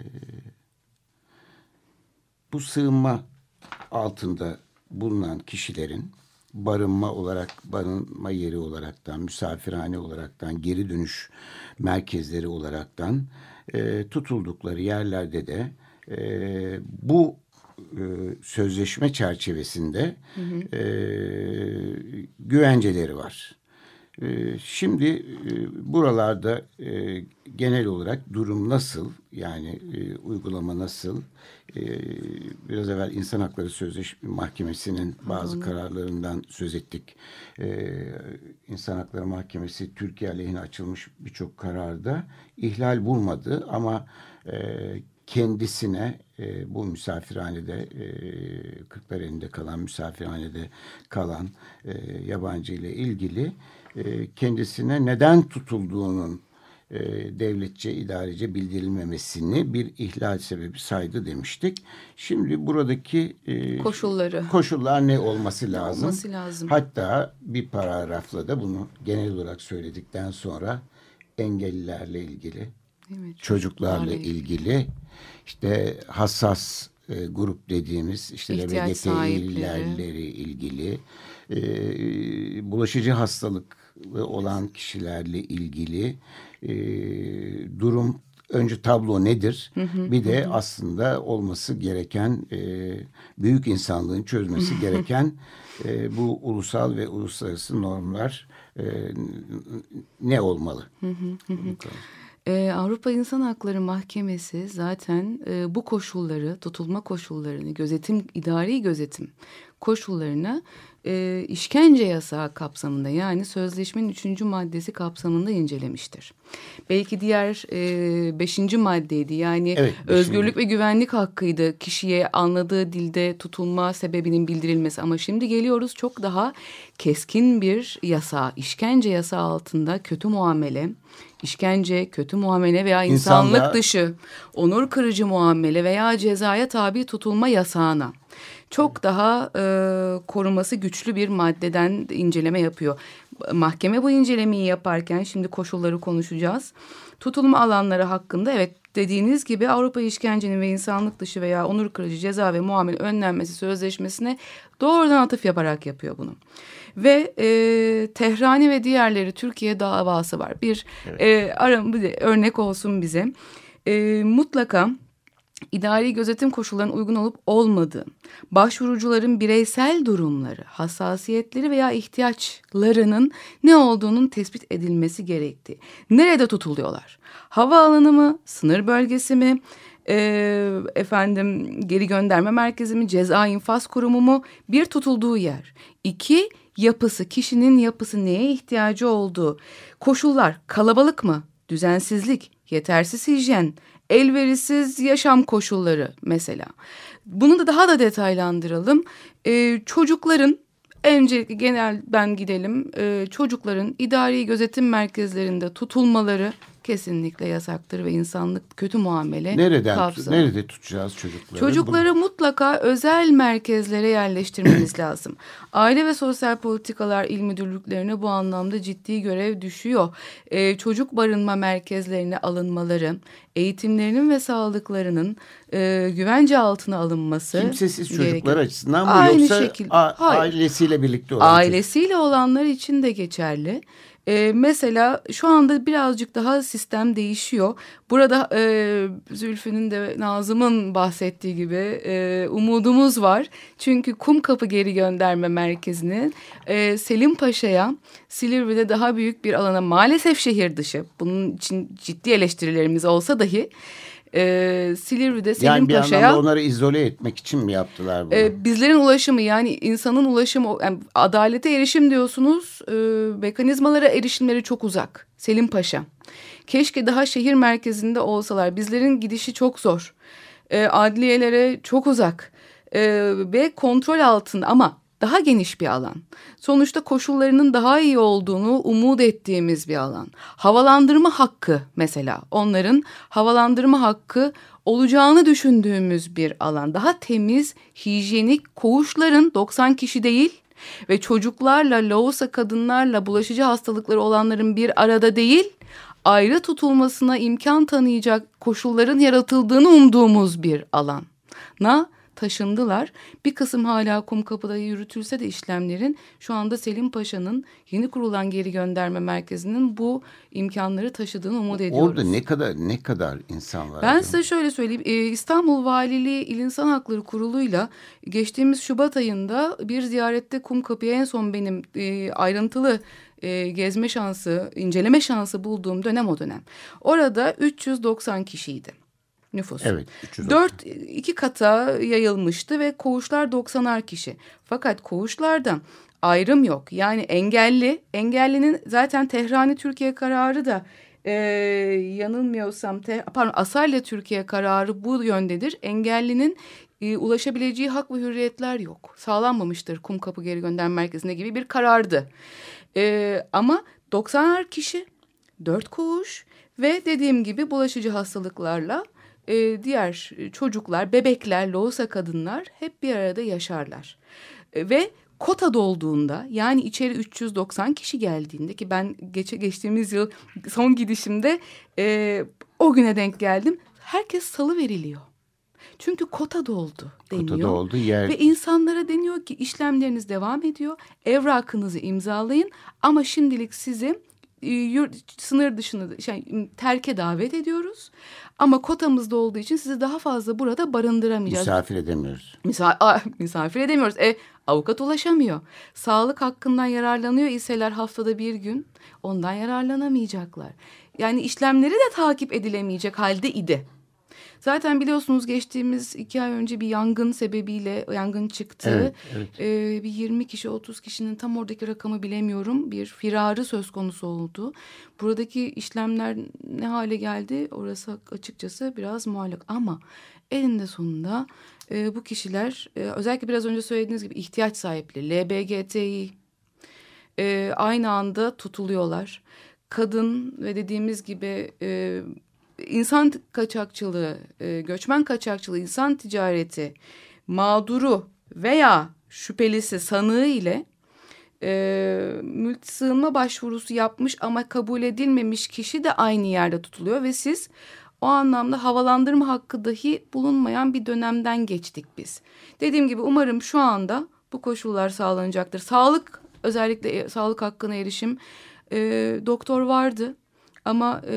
e, bu sığınma altında bulunan kişilerin barınma olarak barınma yeri olaraktan misafirhane olaraktan geri dönüş merkezleri olaraktan e, tutuldukları yerlerde de e, bu e, sözleşme çerçevesinde hı hı. E, güvenceleri var. Ee, şimdi e, buralarda e, genel olarak durum nasıl? Yani e, uygulama nasıl? Biraz evvel İnsan Hakları Sözleşme Mahkemesi'nin bazı kararlarından söz ettik. İnsan Hakları Mahkemesi Türkiye aleyhine açılmış birçok kararda ihlal bulmadı ama kendisine e, bu misafirhanede e, Kırklareli'nde kalan misafirhanede kalan e, yabancı ile ilgili e, kendisine neden tutulduğunun e, devletçe, idarece bildirilmemesini bir ihlal sebebi saydı demiştik. Şimdi buradaki e, koşulları koşullar ne olması lazım? Olması lazım. Hatta bir paragrafla da bunu genel olarak söyledikten sonra engellilerle ilgili, evet, çocuklarla ilgili, işte hassas e, grup dediğimiz işte LGBT'lilerle ilgili e, bulaşıcı hastalık olan kişilerle ilgili e, durum önce tablo nedir? Hı hı, bir de hı. aslında olması gereken e, büyük insanlığın çözmesi gereken e, bu ulusal ve uluslararası normlar e, ne olmalı? Hı hı hı. Ee, Avrupa İnsan Hakları Mahkemesi zaten e, bu koşulları, tutulma koşullarını, gözetim, idari gözetim koşullarını e, işkence yasağı kapsamında yani sözleşmenin üçüncü maddesi kapsamında incelemiştir. Belki diğer e, beşinci maddeydi yani evet, özgürlük ve güvenlik hakkıydı kişiye anladığı dilde tutulma sebebinin bildirilmesi ama şimdi geliyoruz çok daha keskin bir yasa işkence yasağı altında kötü muamele işkence, kötü muamele veya insanlık İnsanla... dışı, onur kırıcı muamele veya cezaya tabi tutulma yasağına çok daha e, koruması güçlü bir maddeden inceleme yapıyor. Mahkeme bu incelemeyi yaparken şimdi koşulları konuşacağız. Tutulma alanları hakkında evet dediğiniz gibi Avrupa İşkencenin ve insanlık dışı veya onur kırıcı ceza ve muamele önlenmesi sözleşmesine doğrudan atıf yaparak yapıyor bunu. Ve e, Tehrani ve diğerleri Türkiye davası var. Bir evet. e, aram, örnek olsun bize. E, mutlaka idari gözetim koşullarının uygun olup olmadığı, başvurucuların bireysel durumları, hassasiyetleri veya ihtiyaçlarının ne olduğunun tespit edilmesi gerektiği. Nerede tutuluyorlar? Havaalanı mı, sınır bölgesi mi, e, efendim geri gönderme merkezi mi, ceza infaz kurumu mu? Bir tutulduğu yer. İki, yapısı, kişinin yapısı neye ihtiyacı olduğu. Koşullar kalabalık mı, düzensizlik, yetersiz hijyen, elverişsiz yaşam koşulları mesela. Bunu da daha da detaylandıralım. Ee, çocukların öncelikle genel ben gidelim. Ee, çocukların idari gözetim merkezlerinde tutulmaları kesinlikle yasaktır ve insanlık kötü muamele Nereden kapsamı. nerede tutacağız çocukları? Çocukları mutlaka özel merkezlere yerleştirmemiz lazım. Aile ve Sosyal Politikalar İl Müdürlüklerine bu anlamda ciddi görev düşüyor. Ee, çocuk barınma merkezlerine alınmaları, eğitimlerinin ve sağlıklarının e, güvence altına alınması. Kimsesiz çocuklar gerekiyor. açısından mı Aynı yoksa şekilde. a- Hayır. ailesiyle birlikte olan çocuk- Ailesiyle olanlar için de geçerli. Ee, mesela şu anda birazcık daha sistem değişiyor. Burada e, Zülfü'nün de Nazım'ın bahsettiği gibi e, umudumuz var. Çünkü Kumkapı Geri Gönderme Merkezi'nin e, Selim Paşa'ya Silivri'de daha büyük bir alana maalesef şehir dışı. Bunun için ciddi eleştirilerimiz olsa dahi e, Silivri'de Selim Yani bir Paşa'ya... anlamda onları izole etmek için mi yaptılar bunu? Ee, bizlerin ulaşımı yani insanın ulaşımı yani adalete erişim diyorsunuz e, mekanizmalara erişimleri çok uzak. Selim Paşa. Keşke daha şehir merkezinde olsalar bizlerin gidişi çok zor. E, adliyelere çok uzak E, ve kontrol altında ama daha geniş bir alan. Sonuçta koşullarının daha iyi olduğunu umut ettiğimiz bir alan. Havalandırma hakkı mesela onların havalandırma hakkı olacağını düşündüğümüz bir alan. Daha temiz, hijyenik koğuşların 90 kişi değil ve çocuklarla, loğusa kadınlarla bulaşıcı hastalıkları olanların bir arada değil, ayrı tutulmasına imkan tanıyacak koşulların yaratıldığını umduğumuz bir alana taşındılar. Bir kısım hala Kumkapı'da yürütülse de işlemlerin şu anda Selim Paşa'nın yeni kurulan geri gönderme merkezinin bu imkanları taşıdığını umut ediyoruz. Orada ne kadar ne kadar insan var? Ben size şöyle söyleyeyim. Ee, İstanbul Valiliği İl İnsan Hakları Kurulu'yla geçtiğimiz Şubat ayında bir ziyarette Kumkapı'ya en son benim e, ayrıntılı e, gezme şansı, inceleme şansı bulduğum dönem o dönem. Orada 390 kişiydi nüfus. Evet. 390. Dört iki kata yayılmıştı ve koğuşlar 90'ar kişi. Fakat koğuşlarda ayrım yok. Yani engelli, engellinin zaten Tehrani Türkiye kararı da e, yanılmıyorsam te, pardon Asarya Türkiye kararı bu yöndedir. Engellinin e, ulaşabileceği hak ve hürriyetler yok. Sağlanmamıştır Kumkapı Geri Gönderme Merkezi'ne gibi bir karardı. E, ama 90'ar kişi, dört koğuş ve dediğim gibi bulaşıcı hastalıklarla e, diğer çocuklar, bebekler, loğusa kadınlar hep bir arada yaşarlar. E, ve kota dolduğunda yani içeri 390 kişi geldiğinde ki ben geç, geçtiğimiz yıl son gidişimde e, o güne denk geldim. Herkes salı veriliyor. Çünkü kota doldu deniyor. Kota doldu, yer- Ve insanlara deniyor ki işlemleriniz devam ediyor. Evrakınızı imzalayın ama şimdilik sizi yurt, sınır dışını şey, terke davet ediyoruz. Ama kotamızda olduğu için sizi daha fazla burada barındıramayacağız. Misafir edemiyoruz. Misa a, misafir edemiyoruz. E, avukat ulaşamıyor. Sağlık hakkından yararlanıyor iseler haftada bir gün ondan yararlanamayacaklar. Yani işlemleri de takip edilemeyecek halde idi. Zaten biliyorsunuz geçtiğimiz iki ay önce bir yangın sebebiyle yangın çıktı. Evet, evet. Ee, bir 20 kişi 30 kişinin tam oradaki rakamı bilemiyorum. Bir firarı söz konusu oldu. Buradaki işlemler ne hale geldi orası açıkçası biraz muallak. Ama elinde sonunda e, bu kişiler e, özellikle biraz önce söylediğiniz gibi ihtiyaç sahipleri LBGTİ e, aynı anda tutuluyorlar. Kadın ve dediğimiz gibi e, insan kaçakçılığı, e, göçmen kaçakçılığı, insan ticareti mağduru veya şüphelisi sanığı ile e, mülk sığınma başvurusu yapmış ama kabul edilmemiş kişi de aynı yerde tutuluyor ve siz o anlamda havalandırma hakkı dahi bulunmayan bir dönemden geçtik biz. Dediğim gibi umarım şu anda bu koşullar sağlanacaktır. Sağlık özellikle e, sağlık hakkına erişim e, doktor vardı ama e,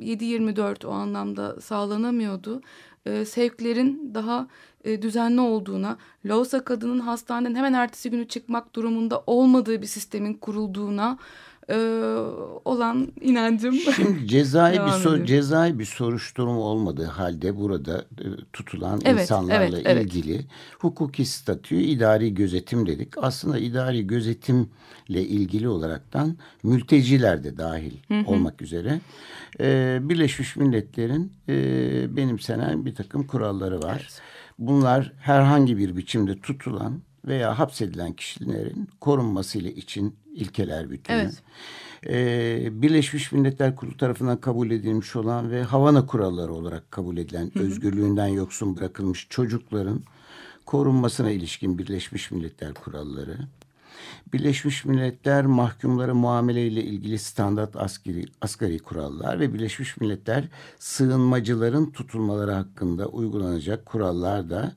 7-24 o anlamda sağlanamıyordu. E, sevklerin daha e, düzenli olduğuna, Laosa kadının hastaneden hemen ertesi günü çıkmak durumunda olmadığı bir sistemin kurulduğuna e, olan inancım. Şimdi cezai bir sor, cezai bir soruşturma olmadığı halde burada e, tutulan Evet, insanlarla evet, evet. ilgili hukuki statü idari gözetim dedik. Aslında idari gözetimle ilgili olaraktan mülteciler de dahil olmak üzere e, Birleşmiş Milletler'in e, benimsenen bir takım kuralları var. Bunlar herhangi bir biçimde tutulan veya hapsedilen kişilerin korunması ile için ilkeler bütünü. Evet. Ee, Birleşmiş Milletler Kurulu tarafından kabul edilmiş olan ve Havana kuralları olarak kabul edilen özgürlüğünden yoksun bırakılmış çocukların korunmasına ilişkin Birleşmiş Milletler kuralları. Birleşmiş Milletler mahkumlara muameleyle ilgili standart askeri, asgari kurallar ve Birleşmiş Milletler sığınmacıların tutulmaları hakkında uygulanacak kurallar da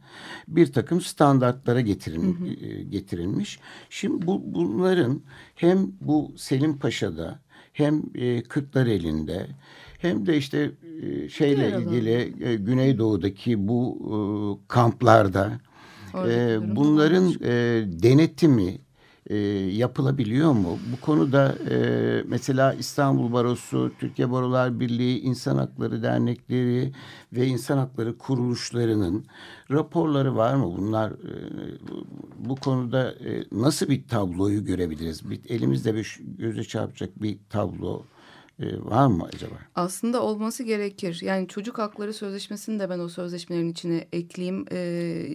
bir takım standartlara getirin, e, getirilmiş. Şimdi bu, bunların hem bu Selim Paşa'da hem e, Kırklareli'nde hem de işte e, şeyle Diğer ilgili e, Güneydoğu'daki bu e, kamplarda e, bunların e, denetimi e, yapılabiliyor mu? Bu konuda e, mesela İstanbul Barosu, Türkiye Barolar Birliği, İnsan Hakları Dernekleri ve İnsan Hakları Kuruluşlarının raporları var mı? Bunlar e, bu konuda e, nasıl bir tabloyu görebiliriz? Bir, elimizde bir göze çarpacak bir tablo e, var mı acaba? Aslında olması gerekir. Yani çocuk hakları sözleşmesini de ben o sözleşmelerin içine ekleyeyim e,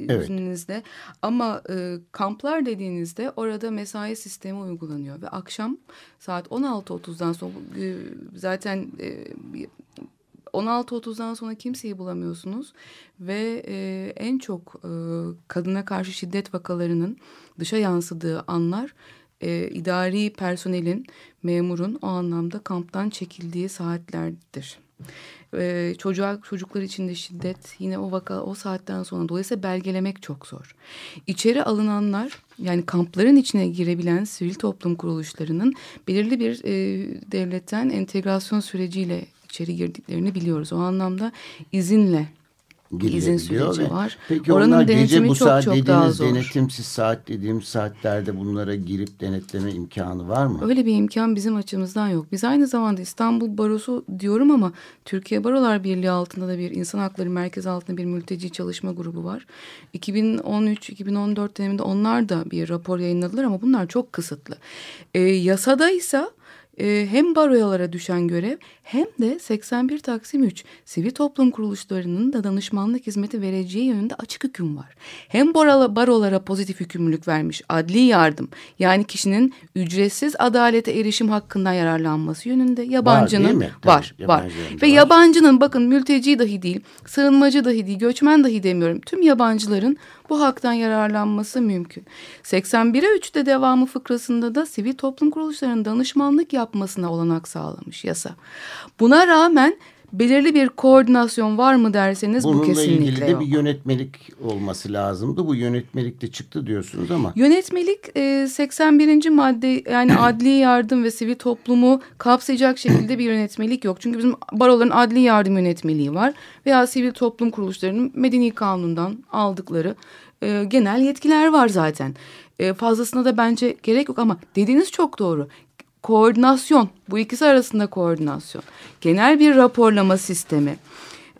Evet. izninizle. Ama e, kamplar dediğinizde orada mesai sistemi uygulanıyor ve akşam saat 16.30'dan sonra e, zaten e, 16.30'dan sonra kimseyi bulamıyorsunuz ve e, en çok e, kadına karşı şiddet vakalarının dışa yansıdığı anlar e, idari personelin, memurun o anlamda kamptan çekildiği saatlerdir. E, çocuğa, çocuklar için de şiddet yine o vaka o saatten sonra dolayısıyla belgelemek çok zor. İçeri alınanlar yani kampların içine girebilen sivil toplum kuruluşlarının belirli bir e, devletten entegrasyon süreciyle içeri girdiklerini biliyoruz. O anlamda izinle izin süreci ve var. Peki Oranın onlar gece bu çok saat çok dediğiniz denetimsiz saat dediğim saatlerde bunlara girip denetleme imkanı var mı? Öyle bir imkan bizim açımızdan yok. Biz aynı zamanda İstanbul Barosu diyorum ama Türkiye Barolar Birliği altında da bir insan hakları merkezi altında bir mülteci çalışma grubu var. 2013-2014 döneminde onlar da bir rapor yayınladılar ama bunlar çok kısıtlı. Ee, yasada ise e, hem baroyalara düşen görev hem de 81 Taksim 3 sivil toplum kuruluşlarının da danışmanlık hizmeti vereceği yönünde açık hüküm var. Hem barola, barolara pozitif yükümlülük vermiş adli yardım yani kişinin ücretsiz adalete erişim hakkından yararlanması yönünde yabancının mi? Tabii, var var. yabancıların da Ve var. yabancının bakın mülteci dahi değil sığınmacı dahi değil göçmen dahi demiyorum tüm yabancıların bu haktan yararlanması mümkün. 81'e 3'te devamı fıkrasında da sivil toplum kuruluşlarının danışmanlık yapmasına olanak sağlamış yasa. Buna rağmen belirli bir koordinasyon var mı derseniz bu Bununla kesinlikle ilgili de yok. bir yönetmelik olması lazımdı. Bu yönetmelik de çıktı diyorsunuz ama Yönetmelik e, 81. madde yani adli yardım ve sivil toplumu kapsayacak şekilde bir yönetmelik yok. Çünkü bizim baroların adli yardım yönetmeliği var veya sivil toplum kuruluşlarının medeni kanundan aldıkları e, genel yetkiler var zaten. E, fazlasına da bence gerek yok ama dediğiniz çok doğru. Koordinasyon bu ikisi arasında koordinasyon. Genel bir raporlama sistemi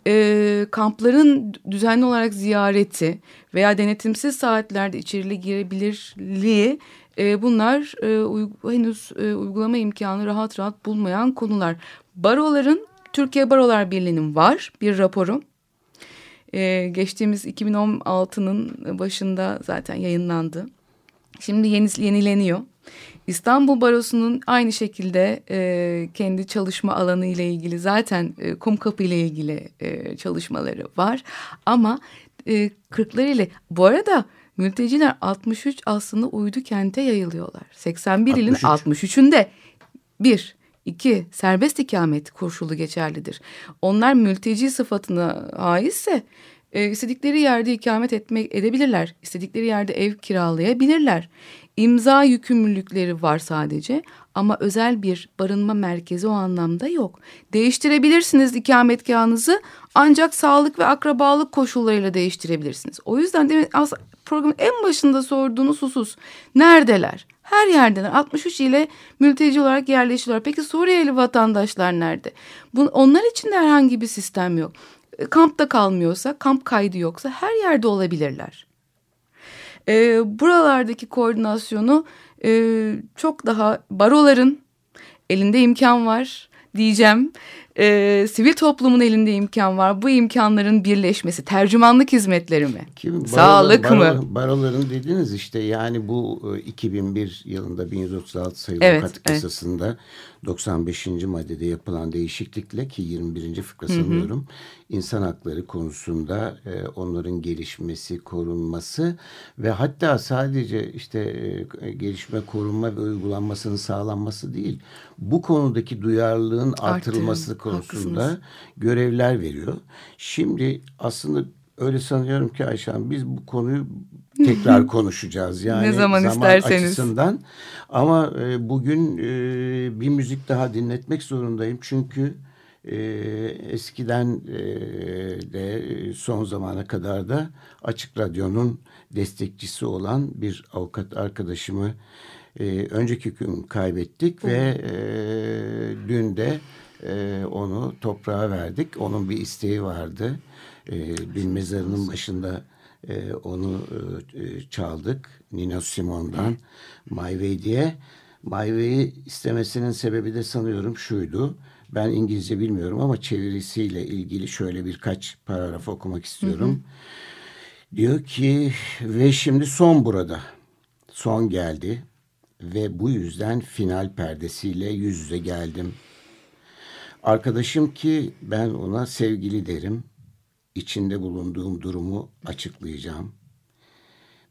e, kampların düzenli olarak ziyareti veya denetimsiz saatlerde içeri girebilirliği e, bunlar e, uy- henüz e, uygulama imkanı rahat rahat bulmayan konular. Baroların Türkiye Barolar Birliği'nin var bir raporu. E, geçtiğimiz 2016'nın başında zaten yayınlandı. Şimdi yeni, yenileniyor. İstanbul Barosu'nun aynı şekilde e, kendi çalışma alanı ile ilgili zaten e, Kumkapı ile ilgili e, çalışmaları var. Ama e, Kırklareli bu arada mülteciler 63 aslında uydu kente yayılıyorlar. 81 ilin 63. 63'ünde bir. İki, serbest ikamet koşulu geçerlidir. Onlar mülteci sıfatına aitse e, istedikleri yerde ikamet etmek edebilirler. İstedikleri yerde ev kiralayabilirler. İmza yükümlülükleri var sadece ama özel bir barınma merkezi o anlamda yok. Değiştirebilirsiniz ikametgahınızı ancak sağlık ve akrabalık koşullarıyla değiştirebilirsiniz. O yüzden demin programın en başında sorduğunuz husus neredeler? Her yerdeler. 63 ile mülteci olarak yerleşiyorlar. Peki Suriyeli vatandaşlar nerede? Bu, onlar için de herhangi bir sistem yok. E, Kampta kalmıyorsa, kamp kaydı yoksa her yerde olabilirler. E, buralardaki koordinasyonu e, çok daha baroların elinde imkan var diyeceğim. e, sivil toplumun elinde imkan var. Bu imkanların birleşmesi, tercümanlık hizmetleri mi? Kim, Sağlık barolar, mı? Baroların dediniz işte yani bu 2001 e, yılında 1136 sayılı Evet, kat kısasında 95. maddede yapılan değişiklikle ki 21. fıkra sanıyorum insan hakları konusunda e, onların gelişmesi, korunması ve hatta sadece işte e, gelişme, korunma ve uygulanmasının sağlanması değil bu konudaki duyarlılığın artırılması konusunda haklısınız. görevler veriyor. Şimdi aslında öyle sanıyorum ki Ayşen biz bu konuyu tekrar konuşacağız. Yani Ne zaman isterseniz. açısından. Ama e, bugün e, bir müzik daha dinletmek zorundayım. Çünkü e, eskiden e, de son zamana kadar da Açık Radyo'nun destekçisi olan bir avukat arkadaşımı e, önceki gün kaybettik ve e, dün de e, onu toprağa verdik. Onun bir isteği vardı. E, dün mezarının başında e, onu e, çaldık. Nino Simone'dan My Way diye. My Way'i istemesinin sebebi de sanıyorum şuydu. Ben İngilizce bilmiyorum ama çevirisiyle ilgili şöyle birkaç paragraf okumak istiyorum. Diyor ki ve şimdi son burada. Son geldi ve bu yüzden final perdesiyle yüz yüze geldim. Arkadaşım ki ben ona sevgili derim. İçinde bulunduğum durumu açıklayacağım.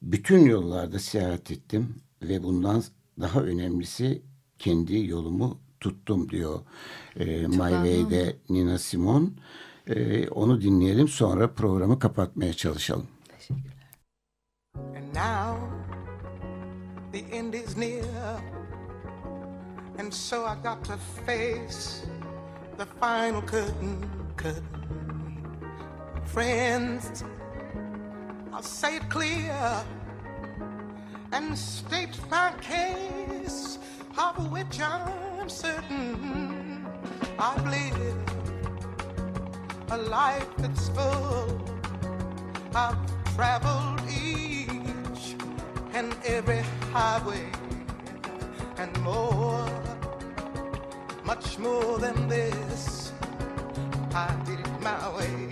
Bütün yollarda seyahat ettim ve bundan daha önemlisi kendi yolumu tuttum diyor e, My Way'de Nina Simone. E, onu dinleyelim sonra programı kapatmaya çalışalım. And now the end is near. And so I got to face the final curtain. curtain. Friends, I'll say it clear and state my case, of which I'm certain I've lived a life that's full. I've traveled each and every highway and more, much more than this. I did it my way.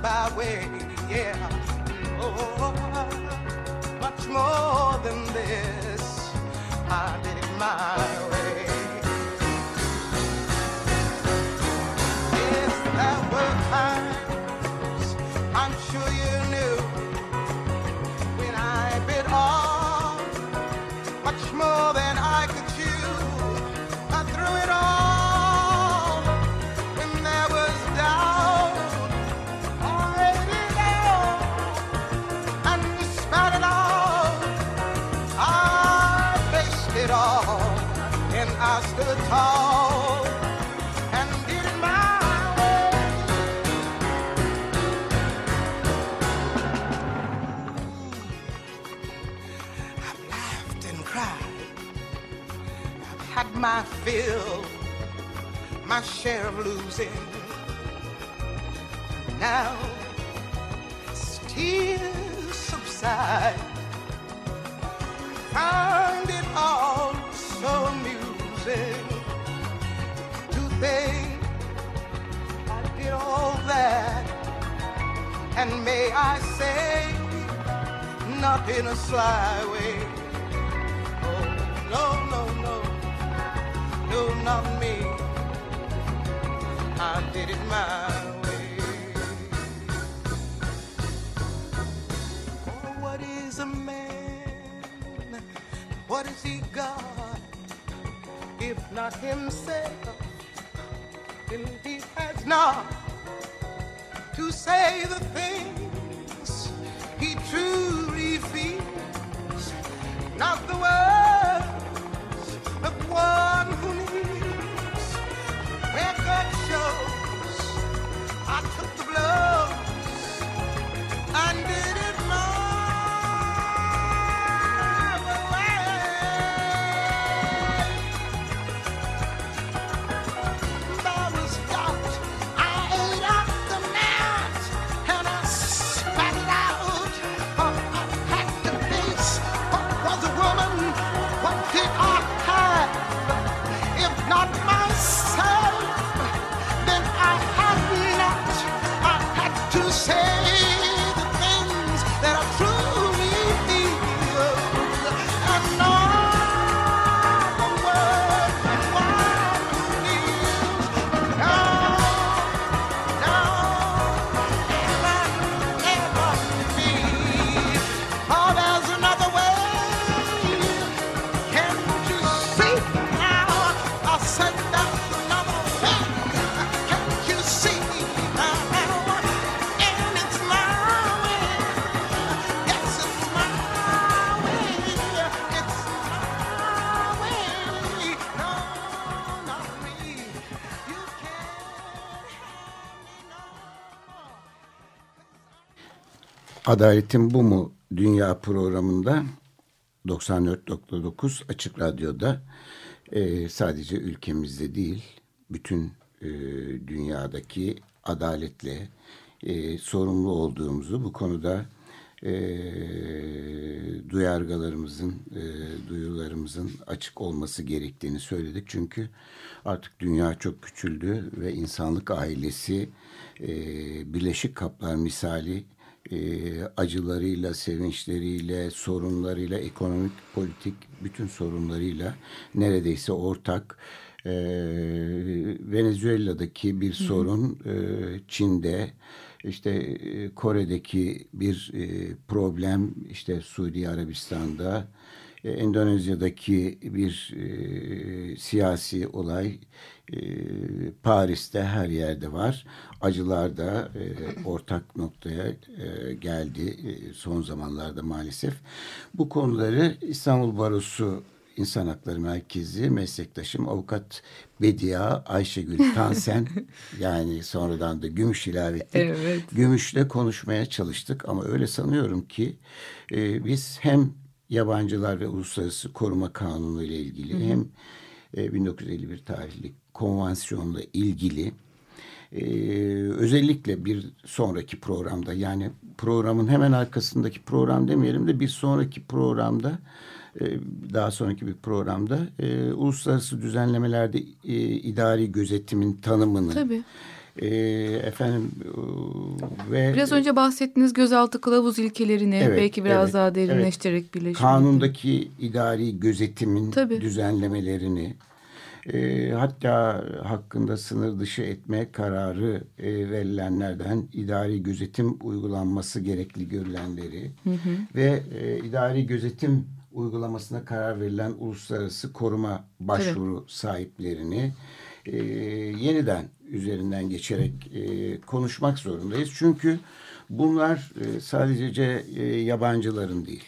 the byway. Yeah, oh, much more than this. I did it my way. Yes, there were times my my share of losing. Now, tears subside, find it all so amusing to think I did all that, and may I say, not in a sly way. Oh, no, not me. I did it my way. Oh, what is a man? What has he got? If not himself, then he has not to say the things he truly feels. Not the it my Adaletin Bu mu Dünya programında 94.9 Açık Radyo'da e, sadece ülkemizde değil bütün e, dünyadaki adaletle e, sorumlu olduğumuzu bu konuda e, duyargalarımızın, e, duyularımızın açık olması gerektiğini söyledik. Çünkü artık dünya çok küçüldü ve insanlık ailesi e, Birleşik Kaplar misali e, acılarıyla, sevinçleriyle, sorunlarıyla, ekonomik, politik bütün sorunlarıyla neredeyse ortak. E, Venezuela'daki bir sorun, e, Çin'de, işte e, Kore'deki bir e, problem, işte Suudi Arabistan'da, e, Endonezya'daki bir e, siyasi olay e, Paris'te her yerde var. Acılar da e, ortak noktaya e, geldi e, son zamanlarda maalesef. Bu konuları İstanbul Barosu İnsan Hakları Merkezi meslektaşım avukat Bedia Ayşegül Tansen yani sonradan da Gümüş ilave ettik. Evet. Gümüş'le konuşmaya çalıştık ama öyle sanıyorum ki e, biz hem yabancılar ve uluslararası koruma kanunu ile ilgili hem e, 1951 tarihli konvansiyonla ilgili e, özellikle bir sonraki programda yani programın hemen arkasındaki program demeyelim de bir sonraki programda daha sonraki bir programda e, uluslararası düzenlemelerde e, idari gözetimin tanımını Tabii. e, efendim e, ve Biraz önce bahsettiğiniz gözaltı kılavuz ilkelerini Evet, belki biraz evet, daha derinleştirerek birleştirmek. kanundaki idari gözetimin Tabii. düzenlemelerini e, hatta hakkında sınır dışı etme kararı e, verilenlerden idari gözetim uygulanması gerekli görülenleri ve e, idari gözetim uygulamasına karar verilen uluslararası koruma başvuru sahiplerini e, yeniden üzerinden geçerek e, konuşmak zorundayız. Çünkü bunlar e, sadece e, yabancıların değil.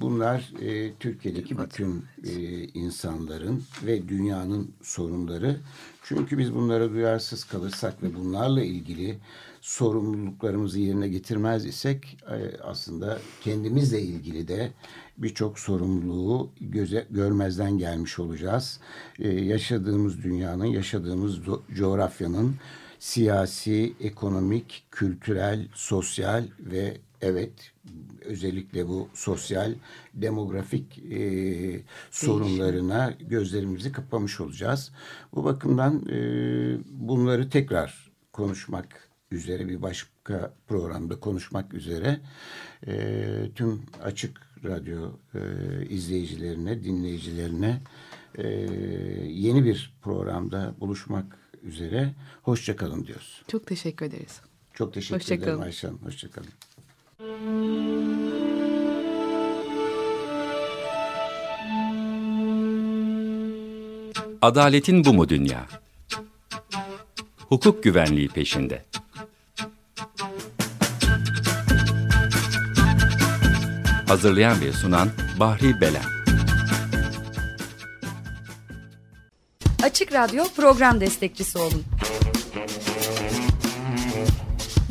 Bunlar e, Türkiye'deki bütün e, insanların ve dünyanın sorunları. Çünkü biz bunlara duyarsız kalırsak ve bunlarla ilgili sorumluluklarımızı yerine getirmez isek e, aslında kendimizle ilgili de birçok sorumluluğu göze, görmezden gelmiş olacağız. E, yaşadığımız dünyanın, yaşadığımız coğrafyanın siyasi, ekonomik, kültürel, sosyal ve evet özellikle bu sosyal demografik e, sorunlarına gözlerimizi kapamış olacağız. Bu bakımdan e, bunları tekrar konuşmak üzere bir başka programda konuşmak üzere e, tüm açık radyo e, izleyicilerine, dinleyicilerine e, yeni bir programda buluşmak üzere hoşçakalın diyoruz. Çok teşekkür ederiz. Çok teşekkür Hoşça ederim kalın. Ayşe Hanım. Hoşçakalın. Adaletin bu mu dünya? Hukuk güvenliği peşinde. Hazırlayan ve sunan Bahri Belen. Açık Radyo program destekçisi olun.